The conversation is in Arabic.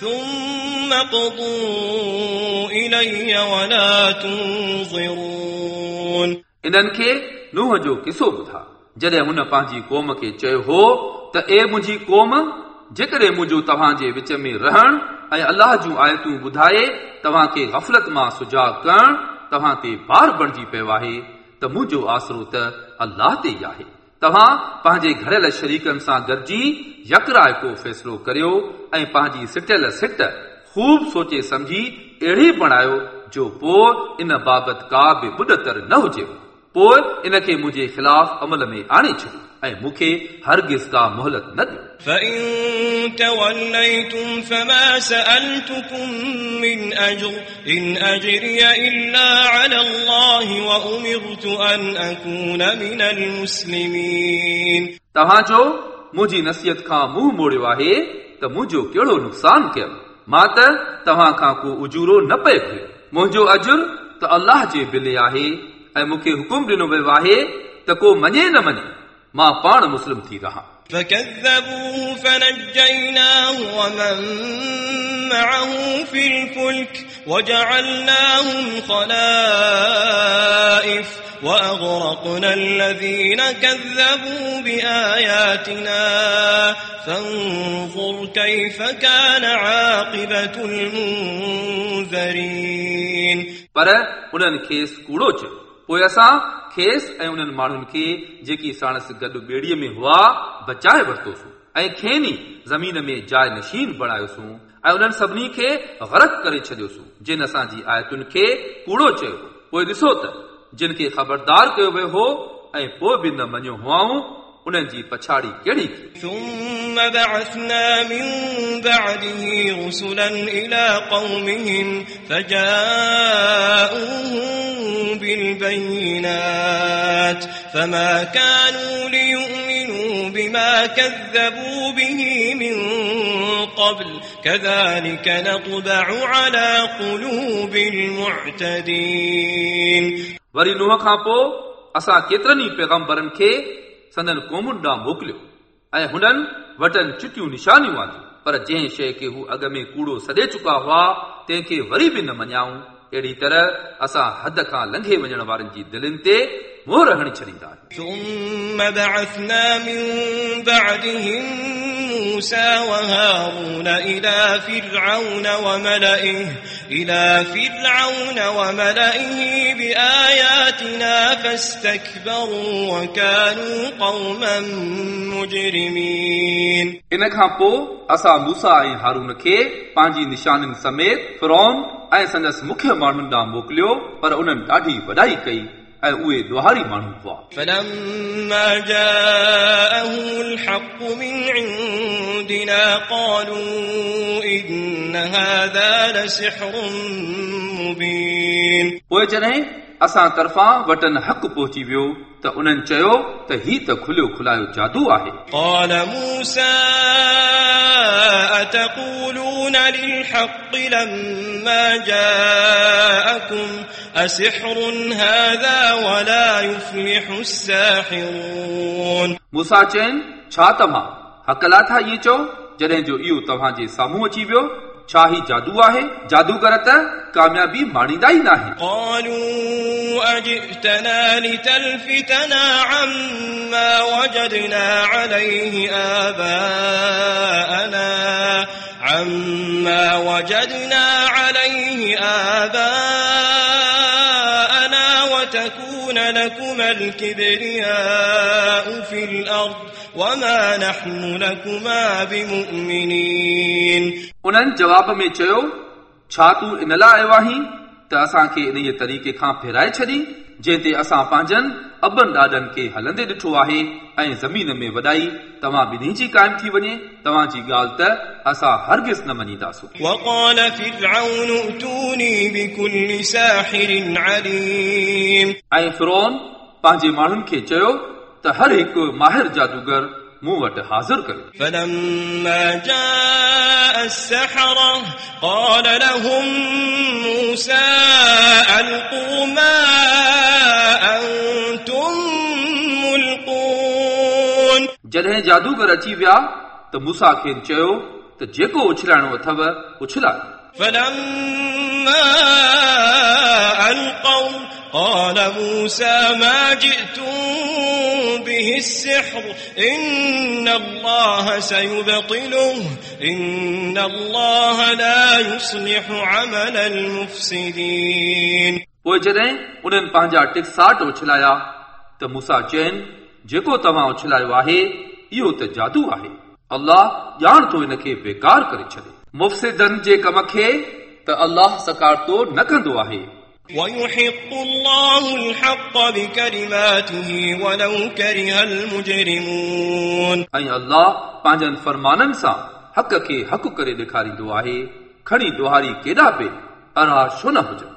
ثم قضوا إلي ولا تنظرون इन्हनि खे नूह जो किसो ॿुधा जॾहिं हुन पंहिंजी क़ौम खे चयो हो त ए मुंहिंजी क़ौम जेकॾहिं मुंहिंजो तव्हां जे विच में रहण ऐं अलाह जूं आयतूं ॿुधाए तव्हां खे गफ़लत मां सुजाग करण तव्हां ते बार बणिजी पियो आहे त मुंहिंजो आसरो त अलाह ते ई आहे तव्हां पंहिंजे घड़ियल शरीकनि सां गॾिजी यकराए को फ़ैसिलो करियो ऐं पंहिंजी सिटियल सिट ख़ूब सोचे सम्झी अहिड़ी बणायो जो पोइ इन बाबति का बि बुॾतर न हुजे پوءِ ان کي منهنجي خلاف عمل ۾ آڻي ڇڏيو ۽ مون کي هرگز ڪا موهلت نه ڏيو. توهان جو منهنجي نصيحت کان منهن موڙيو آهي ته منهنجو ڪهڙو نقصان ڪيو مان ته توهان کان ڪو اجورو نه پئي ٿئي منهنجو اجر ته الله جي بلي آهي. ऐं मूंखे हुकुम ॾिनो वियो आहे त को मञे न मञे मां पाण मुस्लिम थी रहां فكذبوه فنجيناه ومن معه في الفلك وجعلناهم خلائف وأغرقنا الذين كذبوا بآياتنا فانظر كيف كان عاقبة المنذرين पर उन्हनि खेसि कूड़ो चयो पोइ असां खेसि ऐं उन्हनि माण्हुनि खे जेकी साणसि गॾु ॿेड़ीअ में हुआ बचाए वरितोसीं ऐं खेनि ज़मीन में जाइ नशीन बणायोसीं ऐं उन्हनि सभिनी खे ग़रक करे छॾियोसीं जिन असांजी आयतुनि खे कूड़ो चयो पोइ ॾिसो त जिन खे ख़बरदार कयो वियो हो ऐं पोइ बि न मञियो हुआऊं उन्हनि जी पछाड़ी कहिड़ी थी بالبينات فما كانوا ليؤمنوا بما كذبوا به من قبل كذلك نطبع على قلوب المعتدين वरी नुंहं खां पोइ असां केतिरनि ई पैगम्बरनि खे संदन क़ौमुनि ॾांहुं मोकिलियो ऐं हुननि वटनि चिटियूं निशानियूं आंदियूं पर जंहिं शइ खे हू अॻ में कूड़ो सॾे चुका हुआ तंहिंखे वरी बि न मञाऊं अहिड़ी तरह असां हद खां लंघे वञण वारनि जी दिलनि ते मोहर हणी छॾींदा आहियूं ثم بعثنا من بعدهم موسى وهارون إلى فرعون وملئه إلى فرعون وملئه بآياتنا فاستكبروا وكانوا قوما مجرمين इन खां पोइ असां मूसा ऐं हारून खे पंहिंजी निशानियुनि समेत फिरौन ऐं संदसि मुख्य माण्हुनि ॾांहुं मोकिलियो पर उन्हनि ॾाढी वॾाई कई ऐं उहे ॾोहारी माण्हू हुआ فلما جاءهم الحق من عندنا قالوا إن هذا لسحر مبين पोइ जॾहिं असां तरफ़ां वटनि हक़ पहुची वियो त उन्हनि चयो त ही त खुलियो खुलायो जादू आहे قال موسى أتقولون للحق لما جاءكم أسحر هذا ولا يفلح الساحرون मूसा चइनि छा तव्हां हक़ ला था इहे चओ जॾहिं जो इहो तव्हांजे साम्हूं अची वियो छा ही जादू आहे जादूगर त कामयाबी माणींदा ई न आहिनि قالوا أجئتنا لتلفتنا عما وجدنا عليه آباءنا عما وجدنا عليه آباءنا وتكون لكما الكبرياء في الأرض وما نحن لكما بمؤمنين उन्हनि जवाब में चयो छा तूं इन लाइ आयो आहीं त असांखे इन तरीक़े खां फेराए छॾी जंहिं असां पंहिंजनि अबनि ॾाॾनि खे हलंदे ॾिठो आहे ऐं ज़मीन में वॾाई तव्हां ॿिन्ही जी क़ाइमु थी वञे तव्हांजी ॻाल्हि त असां हरगिज़ न मञींदासूं ऐं फिरोन पंहिंजे माण्हुनि खे चयो त हर हिकु माहिर जादूगर मूं वटि हाज़िर कयो जॾहिं जादूगर अची विया त मूसा खे चयो त जेको उछलाइणो अथव उछलायो فلما ألقوا قال موسى ما جئتم به السحر إن الله سيبطله إن الله لا يصلح عمل المفسدين पोइ जॾहिं उन्हनि पंहिंजा टिकसाट उछलाया त मूसा चयनि जेको तव्हां उछलायो आहे इहो त जादू आहे अल्लाह ॼाण थो हिन खे बेकार करे छॾे मुफ़्सिदनि जे कम खे त अल्लाह सकारतो न कंदो आहे ويحق الله الحق بكلماته ولو كره المجرمون ऐं अल्लाह पंहिंजनि फरमाननि सां हक़ खे हक़ करे ॾेखारींदो आहे खणी ॾोहारी केॾा बि अरा छो न हुजनि